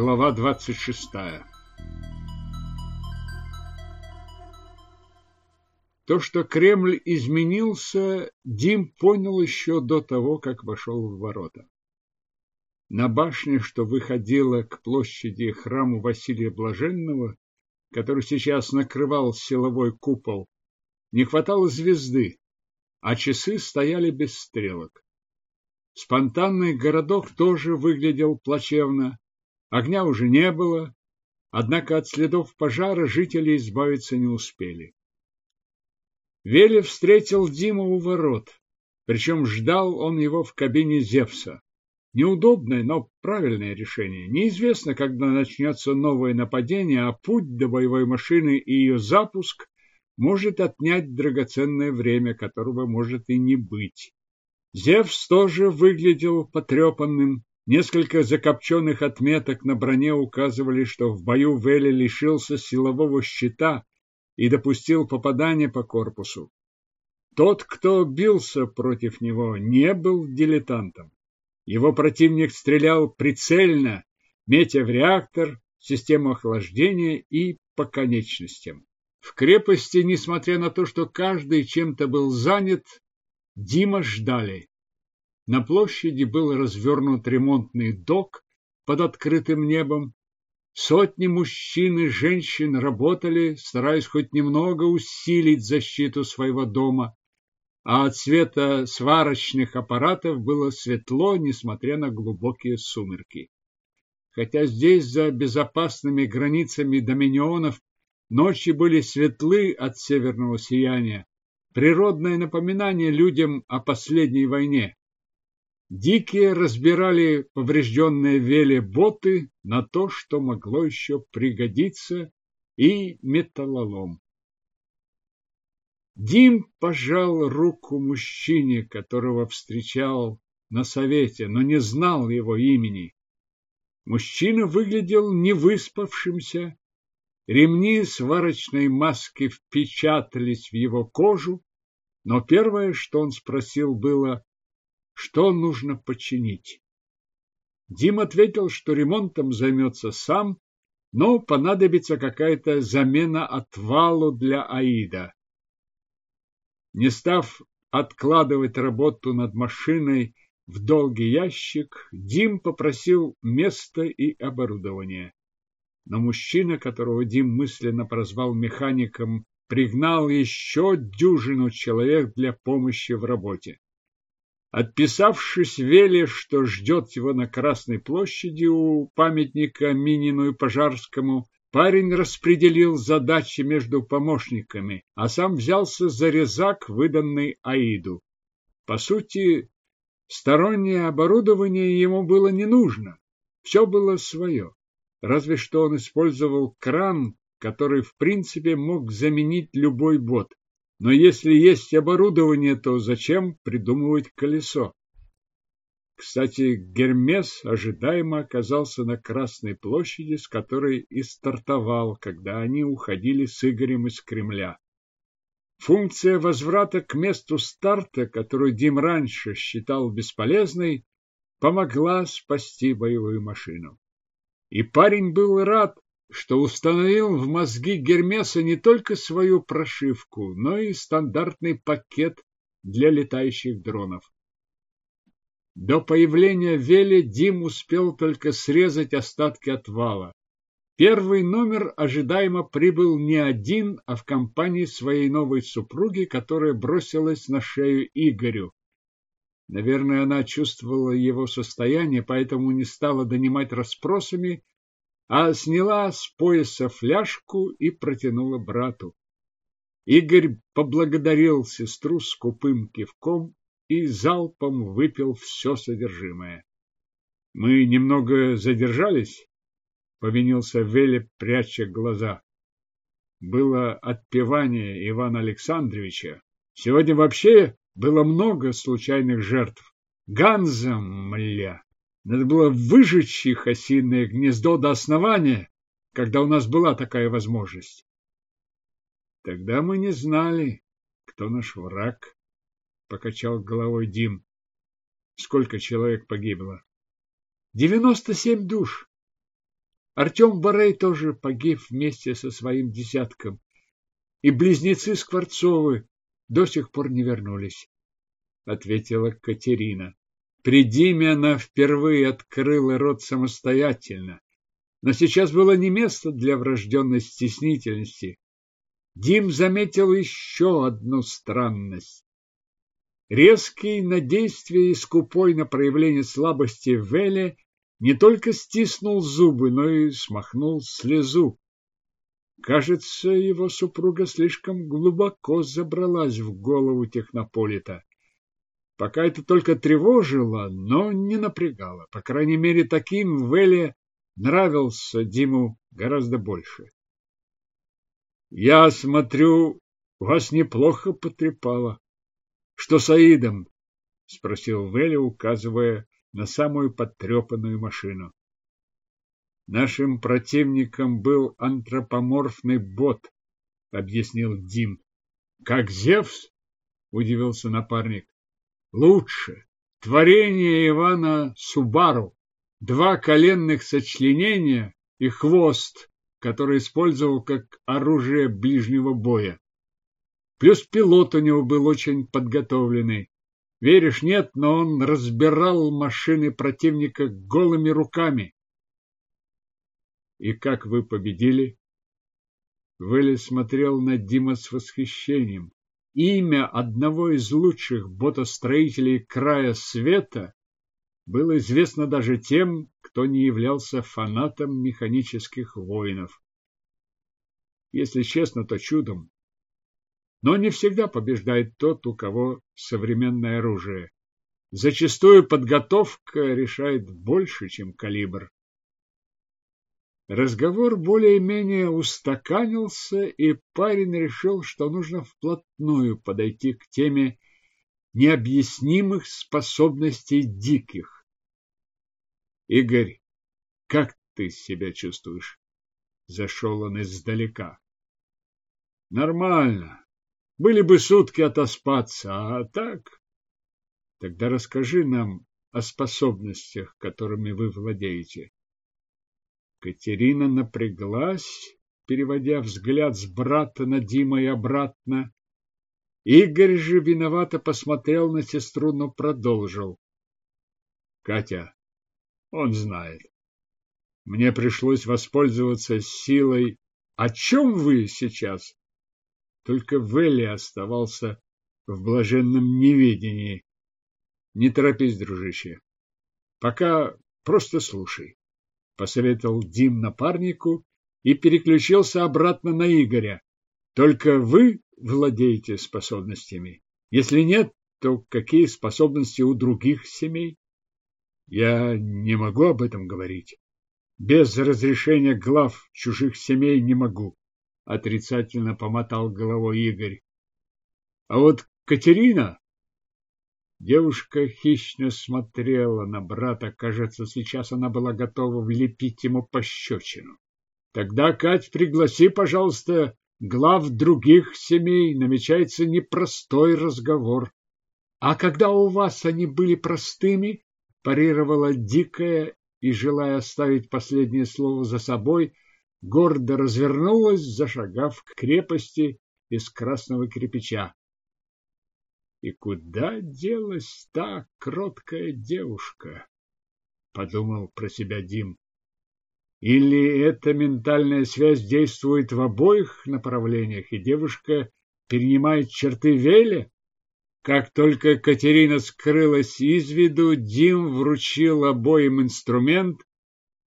Глава 26 То, что Кремль изменился, Дим понял еще до того, как вошел в ворота. На башне, что выходила к площади храму Василия Блаженного, который сейчас накрывал силовой купол, не хватало звезды, а часы стояли без стрелок. Спонтанный городок тоже выглядел плачевно. Огня уже не было, однако от следов пожара жители избавиться не успели. Велев встретил Диму у ворот, причем ждал он его в кабине Зевса. Неудобное, но правильное решение. Неизвестно, когда начнется новое нападение, а путь до боевой машины и ее запуск может отнять драгоценное время, которого может и не быть. Зевс тоже выглядел потрепанным. Несколько закопченных отметок на броне указывали, что в бою Вели лишился силового щита и допустил попадание по корпусу. Тот, кто бился против него, не был дилетантом. Его противник стрелял прицельно, метя в реактор, систему охлаждения и по конечностям. В крепости, несмотря на то, что каждый чем-то был занят, Дима ждали. На площади был развернут ремонтный док под открытым небом. Сотни мужчин и женщин работали, стараясь хоть немного усилить защиту своего дома, а от света сварочных аппаратов было светло, несмотря на глубокие сумерки. Хотя здесь, за безопасными границами доминионов, ночи были светлы от северного сияния, природное напоминание людям о последней войне. Дикие разбирали поврежденные вели боты на то, что могло еще пригодиться, и металлолом. Дим пожал руку мужчине, которого встречал на совете, но не знал его имени. Мужчина выглядел невыспавшимся, ремни сварочной маски впечатались в его кожу, но первое, что он спросил, было, что нужно починить. Дим ответил, что ремонтом займется сам, но понадобится какая-то замена отвалу для Аида. Не став откладывать работу над машиной в долгий ящик, Дим попросил место и оборудование. Но мужчина, которого Дим мысленно прозвал механиком, пригнал еще дюжину человек для помощи в работе. Отписавшись Веле, что ждет его на Красной площади у памятника Минину и Пожарскому, парень распределил задачи между помощниками, а сам взялся за резак, выданный Аиду. По сути, стороннее оборудование ему было не нужно, все было свое. Разве что он использовал кран который в принципе мог заменить любой бот. Но если есть оборудование, то зачем придумывать колесо? Кстати, Гермес ожидаемо оказался на Красной площади, с которой и стартовал, когда они уходили с Игорем из Кремля. Функция возврата к месту старта, которую Дим раньше считал бесполезной, помогла спасти боевую машину. И парень был рад, что установил в мозги Гермеса не только свою прошивку, но и стандартный пакет для летающих дронов. До появления Вели Дим успел только срезать остатки отвала. Первый номер ожидаемо прибыл не один, а в компании своей новой супруги, которая бросилась на шею Игорю. Наверное, она чувствовала его состояние, поэтому не стала донимать расспросами, а сняла с пояса фляжку и протянула брату. Игорь поблагодарил сестру скупым кивком и залпом выпил все содержимое. — Мы немного задержались? — повинился Веле, пряча глаза. Было отпевание Ивана Александровича. Сегодня вообще было много случайных жертв. Ганза, мля! Надо было выжечь их осиное гнездо до основания, когда у нас была такая возможность. Тогда мы не знали, кто наш враг, — покачал головой Дим. Сколько человек погибло? Девяносто семь душ. Артем Барей тоже погиб вместе со своим десятком. И близнецы Скворцовы до сих пор не вернулись, — ответила Катерина. При Диме она впервые открыла рот самостоятельно, но сейчас было не место для врожденной стеснительности. Дим заметил еще одну странность. Резкий на действие и скупой на проявление слабости Веле не только стиснул зубы, но и смахнул слезу. Кажется, его супруга слишком глубоко забралась в голову технополита. Пока это только тревожило, но не напрягало. По крайней мере, таким Веле нравился Диму гораздо больше. Я смотрю, вас неплохо потрепало. Что с Аидом? спросил Веля, указывая на самую потрепанную машину. Нашим противником был антропоморфный бот, объяснил Дим. Как Зевс? удивился напарник. Лучше. Творение Ивана Субару. Два коленных сочленения и хвост, который использовал как оружие ближнего боя. Плюс пилот у него был очень подготовленный. Веришь, нет, но он разбирал машины противника голыми руками. И как вы победили? Вэлли смотрел на Дима с восхищением. Имя одного из лучших ботостроителей края света было известно даже тем, кто не являлся фанатом механических воинов. Если честно, то чудом. Но не всегда побеждает тот, у кого современное оружие. Зачастую подготовка решает больше, чем калибр. Разговор более-менее устаканился, и парень решил, что нужно вплотную подойти к теме необъяснимых способностей диких. Игорь, как ты себя чувствуешь? Зашел он издалека. Нормально. Были бы сутки отоспаться, а так... Тогда расскажи нам о способностях, которыми вы владеете. Катерина напряглась, переводя взгляд с брата на Дима и обратно. Игорь же виновато посмотрел на сестру, но продолжил. Катя, он знает. Мне пришлось воспользоваться силой. О чем вы сейчас? Только Велли оставался в блаженном неведении. Не торопись, дружище. Пока просто слушай посоветовал Дим напарнику и переключился обратно на Игоря. Только вы владеете способностями. Если нет, то какие способности у других семей? Я не могу об этом говорить. Без разрешения глав чужих семей не могу, отрицательно помотал головой Игорь. А вот Катерина Девушка хищно смотрела на брата. Кажется, сейчас она была готова влепить ему пощечину. Тогда, Кать, пригласи, пожалуйста, глав других семей. Намечается непростой разговор. А когда у вас они были простыми, парировала дикая и, желая оставить последнее слово за собой, гордо развернулась, зашагав к крепости из красного кирпича. И куда делась та кроткая девушка? Подумал про себя Дим. Или эта ментальная связь действует в обоих направлениях, и девушка перенимает черты Веля? Как только Катерина скрылась из виду, Дим вручил обоим инструмент,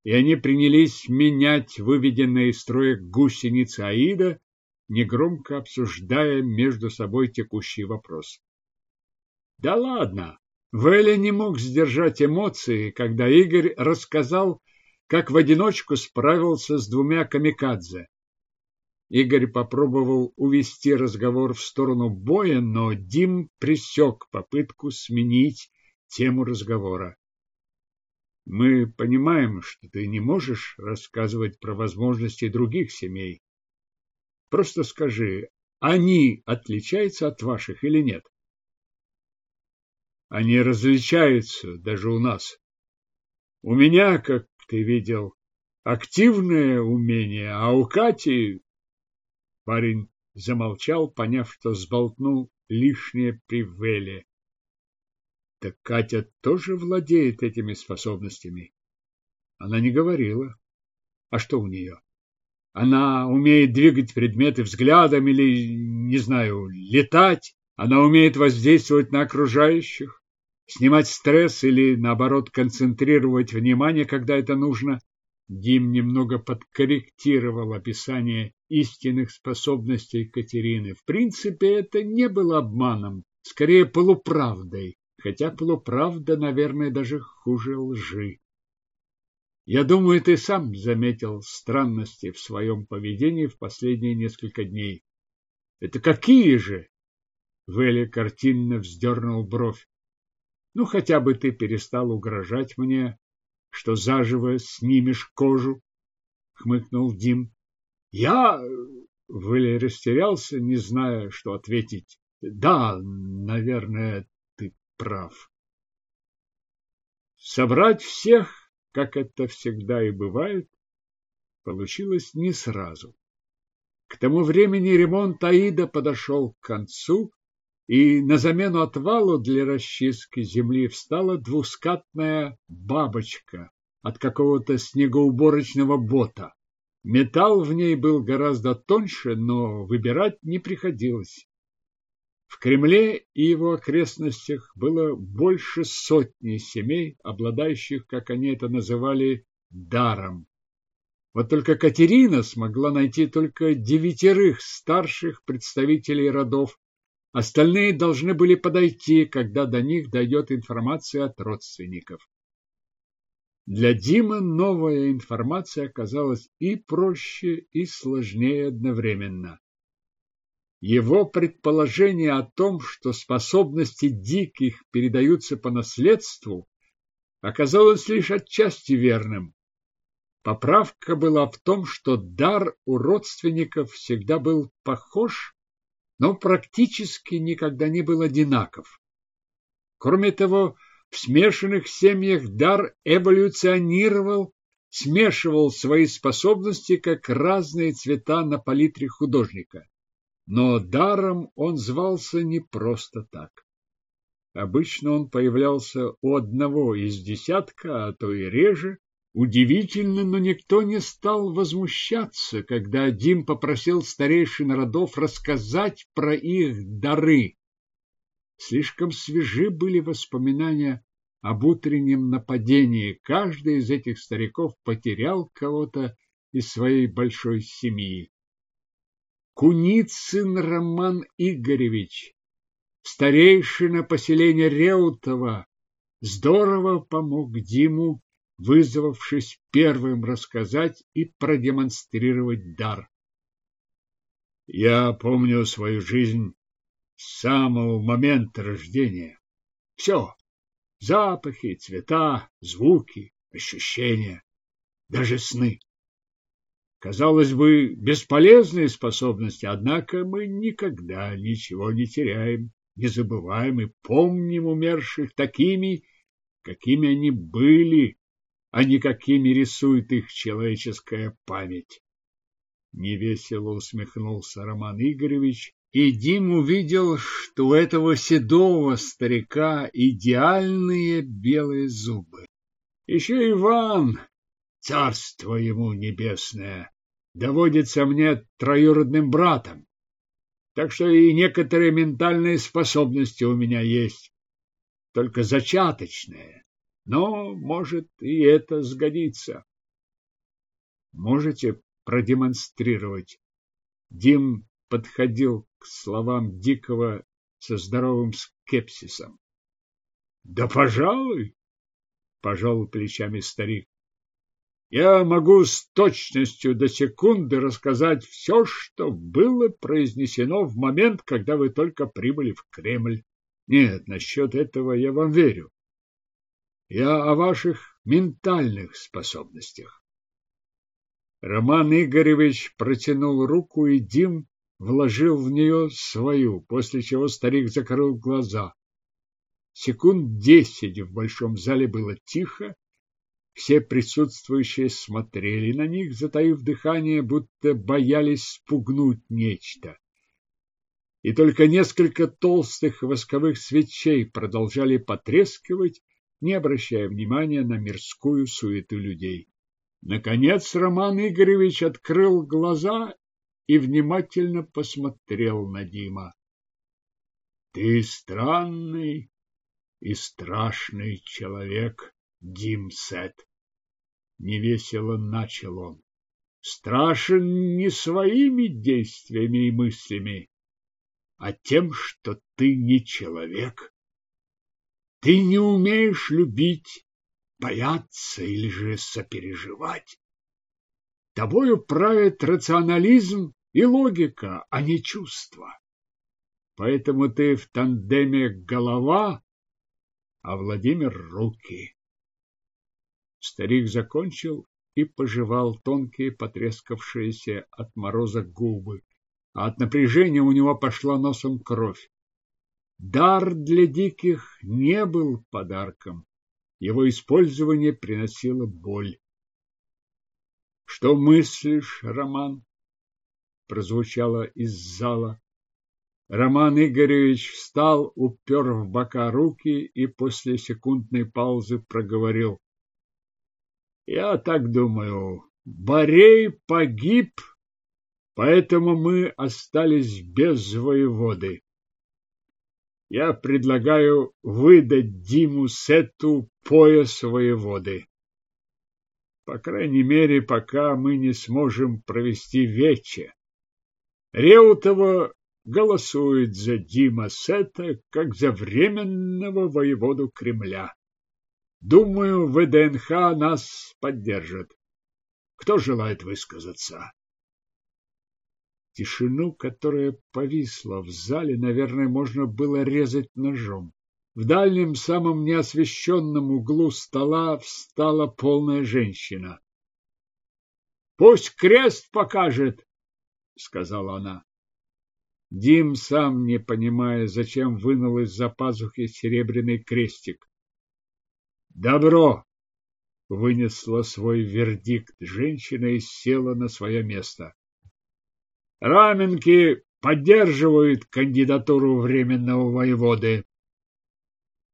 и они принялись менять выведенные из строя гусеницы Аида, негромко обсуждая между собой текущий вопрос. Да ладно! Вэля не мог сдержать эмоции, когда Игорь рассказал, как в одиночку справился с двумя камикадзе. Игорь попробовал увести разговор в сторону боя, но Дим пресек попытку сменить тему разговора. Мы понимаем, что ты не можешь рассказывать про возможности других семей. Просто скажи, они отличаются от ваших или нет? Они различаются даже у нас. У меня, как ты видел, активное умение, а у Кати... Парень замолчал, поняв, что сболтнул лишнее при Веле. Так Катя тоже владеет этими способностями. Она не говорила. А что у нее? Она умеет двигать предметы взглядом или, не знаю, летать. Она умеет воздействовать на окружающих, снимать стресс или, наоборот, концентрировать внимание, когда это нужно. Дим немного подкорректировал описание истинных способностей Катерины. В принципе, это не было обманом, скорее полуправдой, хотя полуправда, наверное, даже хуже лжи. Я думаю, ты сам заметил странности в своем поведении в последние несколько дней. Это какие же? Вэлли картинно вздернул бровь. Ну, хотя бы ты перестал угрожать мне, что заживо снимешь кожу, хмыкнул Дим. Я Вэлли растерялся, не зная, что ответить. Да, наверное, ты прав. Собрать всех, как это всегда и бывает, получилось не сразу. К тому времени ремонт Аида подошел к концу, и на замену отвалу для расчистки земли встала двускатная бабочка от какого-то снегоуборочного бота. Металл в ней был гораздо тоньше, но выбирать не приходилось. В Кремле и его окрестностях было больше сотни семей, обладающих, как они это называли, даром. Вот только Катерина смогла найти только девятерых старших представителей родов, остальные должны были подойти, когда до них дойдет информация от родственников. Для Димы новая информация оказалась и проще, и сложнее одновременно. Его предположение о том, что способности диких передаются по наследству, оказалось лишь отчасти верным. Поправка была в том, что дар у родственников всегда был похож, но практически никогда не был одинаков. Кроме того, в смешанных семьях дар эволюционировал, смешивал свои способности, как разные цвета на палитре художника. Но даром он звался не просто так. Обычно он появлялся у одного из десятка, а то и реже. Удивительно, но никто не стал возмущаться, когда Дим попросил старейшин родов рассказать про их дары. Слишком свежи были воспоминания об утреннем нападении. Каждый из этих стариков потерял кого-то из своей большой семьи. Куницын Роман Игоревич, старейшина поселения Реутова, здорово помог Диму, вызвавшись первым рассказать и продемонстрировать дар. Я помню свою жизнь с самого момента рождения. Все. Запахи, цвета, звуки, ощущения, даже сны. Казалось бы, бесполезные способности, однако мы никогда ничего не теряем, не забываем и помним умерших такими, какими они были, а не какими рисует их человеческая память. Невесело усмехнулся Роман Игоревич и Дим увидел, что у этого седого старика идеальные белые зубы. Еще Иван, царство ему небесное, доводится мне троюродным братом. Так что и некоторые ментальные способности у меня есть, только зачаточные. Но, может, и это сгодится. Можете продемонстрировать? Дим подходил к словам Дикого со здоровым скепсисом. — Да, пожалуй, — пожал плечами старик. — Я могу с точностью до секунды рассказать все, что было произнесено в момент, когда вы только прибыли в Кремль. Нет, насчет этого я вам верю. Я о ваших ментальных способностях. Роман Игоревич протянул руку, и Дим вложил в нее свою, после чего старик закрыл глаза. Секунд десять в большом зале было тихо, Все присутствующие смотрели на них, затаив дыхание, будто боялись спугнуть нечто. И только несколько толстых восковых свечей продолжали потрескивать, не обращая внимания на мирскую суету людей. Наконец Роман Игоревич открыл глаза и внимательно посмотрел на Дима. — Ты странный и страшный человек, Димсет. Невесело начал он. Страшен не своими действиями и мыслями, а тем, что ты не человек. Ты не умеешь любить, бояться или же сопереживать. Тобою правит рационализм и логика, а не чувства. Поэтому ты в тандеме голова, а Владимир руки. Старик закончил и пожевал тонкие, потрескавшиеся от мороза губы, а от напряжения у него пошла носом кровь. Дар для диких не был подарком. Его использование приносило боль. Что мыслишь, Роман? прозвучало из зала. Роман Игоревич встал, упер в бока руки и после секундной паузы проговорил: я так думаю, Борей погиб, поэтому мы остались без воеводы. Я предлагаю выдать Диму Сету пояс воеводы. По крайней мере, пока мы не сможем провести вече. Реутова голосует за Дима Сета как за временного воеводу Кремля. Думаю, ВДНХ нас поддержит. Кто желает высказаться? Тишину, которая повисла в зале, наверное, можно было резать ножом. В дальнем, самом неосвещенном углу стола встала полная женщина. «Пусть крест покажет!» — сказала она. Дим, сам не понимая, зачем вынул из-за пазухи серебряный крестик. Добро! Вынесла свой вердикт женщина и села на свое место. Раменки поддерживают кандидатуру временного воеводы.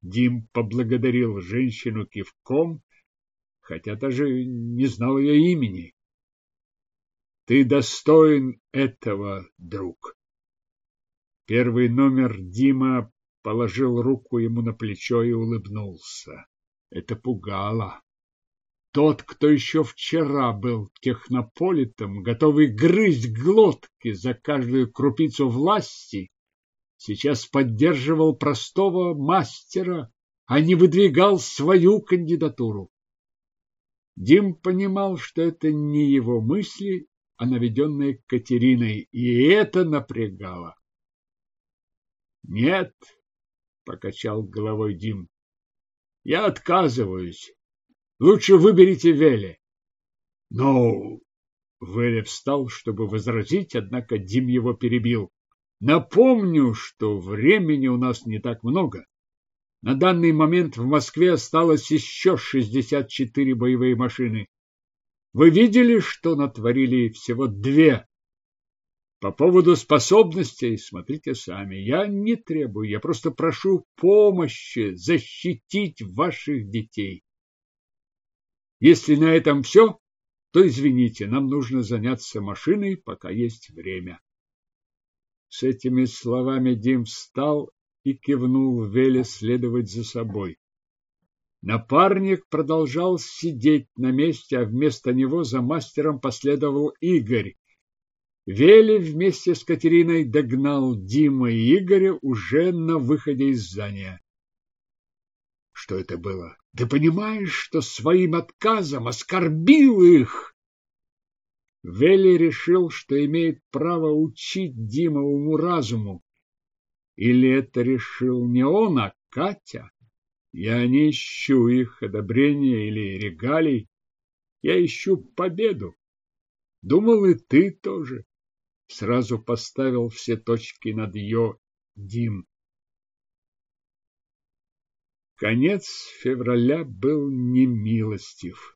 Дим поблагодарил женщину кивком, хотя даже не знал ее имени. Ты достоин этого, друг. Первый номер Дима положил руку ему на плечо и улыбнулся. Это пугало. Тот, кто еще вчера был технополитом, готовый грызть глотки за каждую крупицу власти, сейчас поддерживал простого мастера, а не выдвигал свою кандидатуру. Дим понимал, что это не его мысли, а наведенные Катериной, и это напрягало. «Нет», — покачал головой Дим, я отказываюсь. Лучше выберите Веле. Но Веле встал, чтобы возразить, однако Дим его перебил. Напомню, что времени у нас не так много. На данный момент в Москве осталось еще 64 боевые машины. Вы видели, что натворили всего две по поводу способностей смотрите сами. Я не требую, я просто прошу помощи защитить ваших детей. Если на этом все, то извините, нам нужно заняться машиной, пока есть время. С этими словами Дим встал и кивнул Веле следовать за собой. Напарник продолжал сидеть на месте, а вместо него за мастером последовал Игорь, Вели вместе с Катериной догнал Дима и Игоря уже на выходе из здания. Что это было? Ты понимаешь, что своим отказом оскорбил их? Вели решил, что имеет право учить Дима уму-разуму. Или это решил не он, а Катя? Я не ищу их одобрения или регалий. Я ищу победу. Думал, и ты тоже сразу поставил все точки над ее Дим. Конец февраля был немилостив.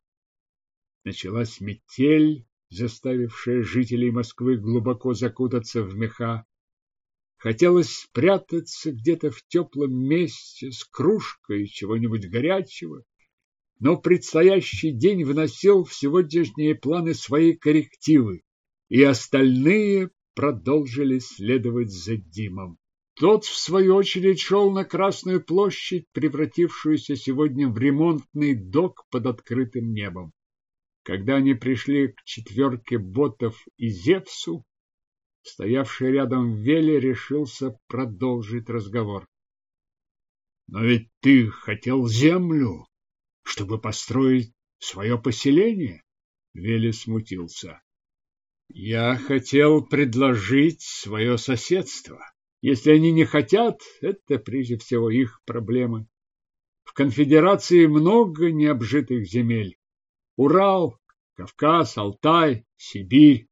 Началась метель, заставившая жителей Москвы глубоко закутаться в меха. Хотелось спрятаться где-то в теплом месте с кружкой чего-нибудь горячего, но предстоящий день вносил в сегодняшние планы свои коррективы, и остальные продолжили следовать за Димом. Тот, в свою очередь, шел на Красную площадь, превратившуюся сегодня в ремонтный док под открытым небом. Когда они пришли к четверке ботов и Зевсу, стоявший рядом Веле решился продолжить разговор. — Но ведь ты хотел землю, чтобы построить свое поселение? Веле смутился. — Я хотел предложить свое соседство. Если они не хотят, это прежде всего их проблемы. В конфедерации много необжитых земель. Урал, Кавказ, Алтай, Сибирь.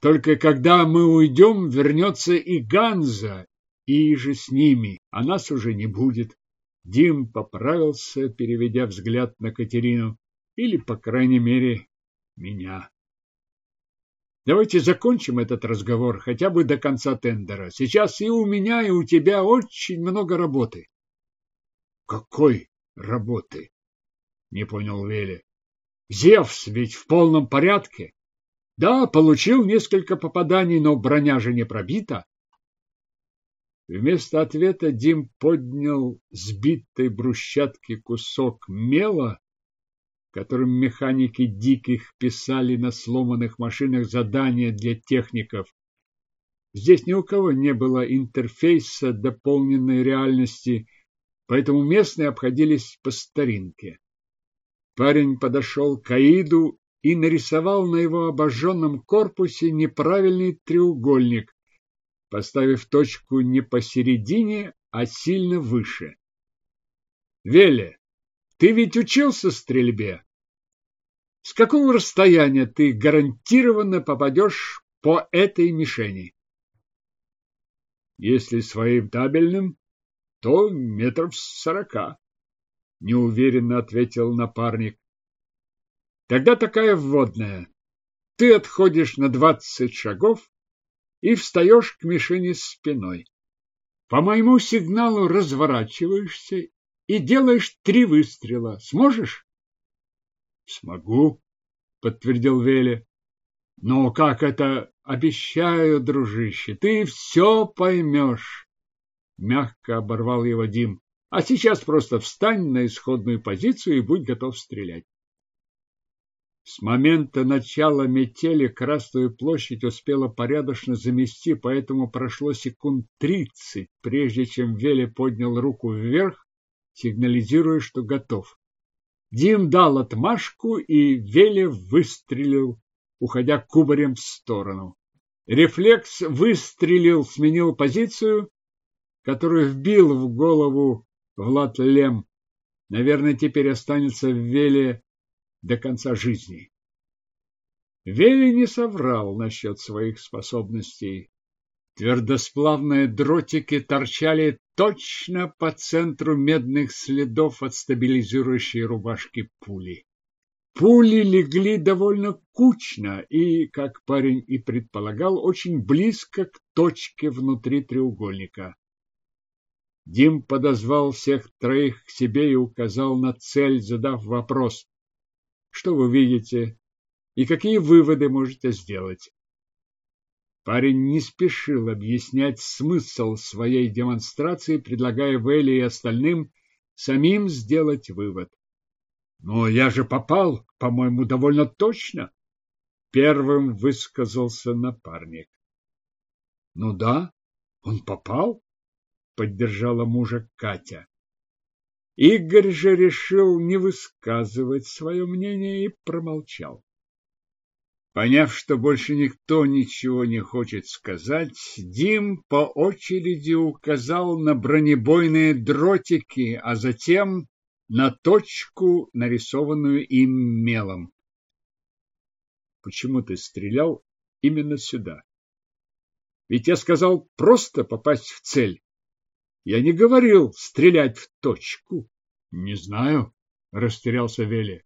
Только когда мы уйдем, вернется и Ганза, и же с ними, а нас уже не будет. Дим поправился, переведя взгляд на Катерину, или, по крайней мере, меня. Давайте закончим этот разговор хотя бы до конца тендера. Сейчас и у меня, и у тебя очень много работы. Какой работы? Не понял Вели. Зевс ведь в полном порядке. Да, получил несколько попаданий, но броня же не пробита. Вместо ответа Дим поднял сбитой брусчатки кусок мела которым механики диких писали на сломанных машинах задания для техников. Здесь ни у кого не было интерфейса дополненной реальности, поэтому местные обходились по старинке. Парень подошел к Аиду и нарисовал на его обожженном корпусе неправильный треугольник, поставив точку не посередине, а сильно выше. Веле, ты ведь учился стрельбе. С какого расстояния ты гарантированно попадешь по этой мишени? Если своим табельным, то метров сорока, неуверенно ответил напарник. Тогда такая вводная. Ты отходишь на двадцать шагов и встаешь к мишени спиной. По моему сигналу разворачиваешься и делаешь три выстрела. Сможешь? Смогу, подтвердил Веле. Но как это? Обещаю, дружище, ты все поймешь. Мягко оборвал его Дим. А сейчас просто встань на исходную позицию и будь готов стрелять. С момента начала метели Красную площадь успела порядочно замести, поэтому прошло секунд тридцать, прежде чем Веле поднял руку вверх сигнализируя, что готов. Дим дал отмашку, и Веле выстрелил, уходя кубарем в сторону. Рефлекс выстрелил, сменил позицию, которую вбил в голову Влад Лем. Наверное, теперь останется в Веле до конца жизни. Вели не соврал насчет своих способностей. Твердосплавные дротики торчали точно по центру медных следов от стабилизирующей рубашки пули. Пули легли довольно кучно и, как парень и предполагал, очень близко к точке внутри треугольника. Дим подозвал всех троих к себе и указал на цель, задав вопрос. Что вы видите и какие выводы можете сделать? Парень не спешил объяснять смысл своей демонстрации, предлагая Вэлли и остальным самим сделать вывод. Но я же попал, по-моему, довольно точно. Первым высказался напарник. Ну да, он попал, поддержала мужа Катя. Игорь же решил не высказывать свое мнение и промолчал. Поняв, что больше никто ничего не хочет сказать, Дим по очереди указал на бронебойные дротики, а затем на точку, нарисованную им мелом. Почему ты стрелял именно сюда? Ведь я сказал просто попасть в цель. Я не говорил стрелять в точку. Не знаю, растерялся Вели.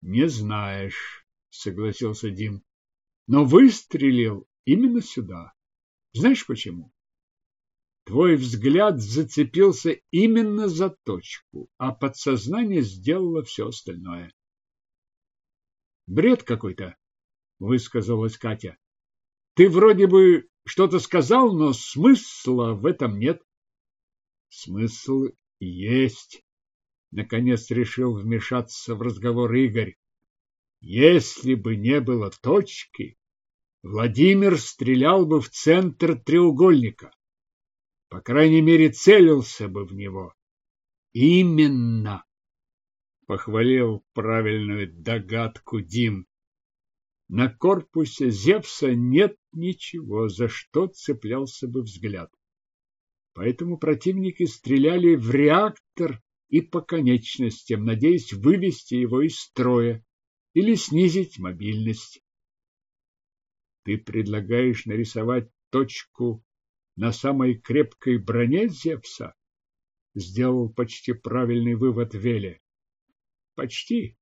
Не знаешь, согласился Дим. Но выстрелил именно сюда. Знаешь почему? Твой взгляд зацепился именно за точку, а подсознание сделало все остальное. Бред какой-то, высказалась Катя. Ты вроде бы что-то сказал, но смысла в этом нет. Смысл есть. Наконец решил вмешаться в разговор Игорь. Если бы не было точки, Владимир стрелял бы в центр треугольника. По крайней мере, целился бы в него. Именно, похвалил правильную догадку Дим. На корпусе Зевса нет ничего, за что цеплялся бы взгляд. Поэтому противники стреляли в реактор и по конечностям, надеясь вывести его из строя или снизить мобильность. Ты предлагаешь нарисовать точку на самой крепкой броне Зевса? Сделал почти правильный вывод Веле. Почти.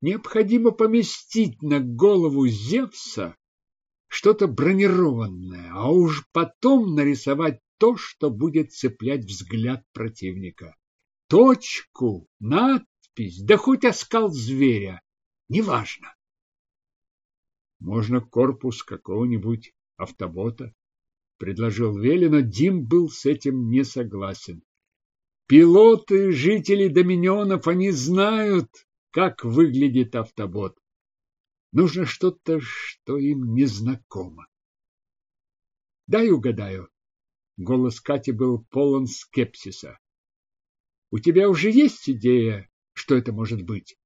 Необходимо поместить на голову Зевса что-то бронированное, а уж потом нарисовать то, что будет цеплять взгляд противника. Точку, надпись, да хоть оскал зверя, неважно. Можно корпус какого-нибудь автобота, предложил Вели, но Дим был с этим не согласен. Пилоты, жители доминионов, они знают, как выглядит автобот. Нужно что-то, что им незнакомо. Дай угадаю. Голос Кати был полон скепсиса. У тебя уже есть идея, что это может быть?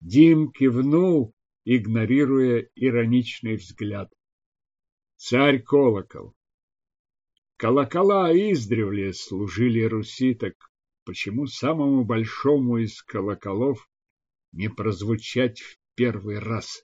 Дим кивнул, игнорируя ироничный взгляд. Царь колокол. Колокола издревле служили Руси, так почему самому большому из колоколов не прозвучать в первый раз?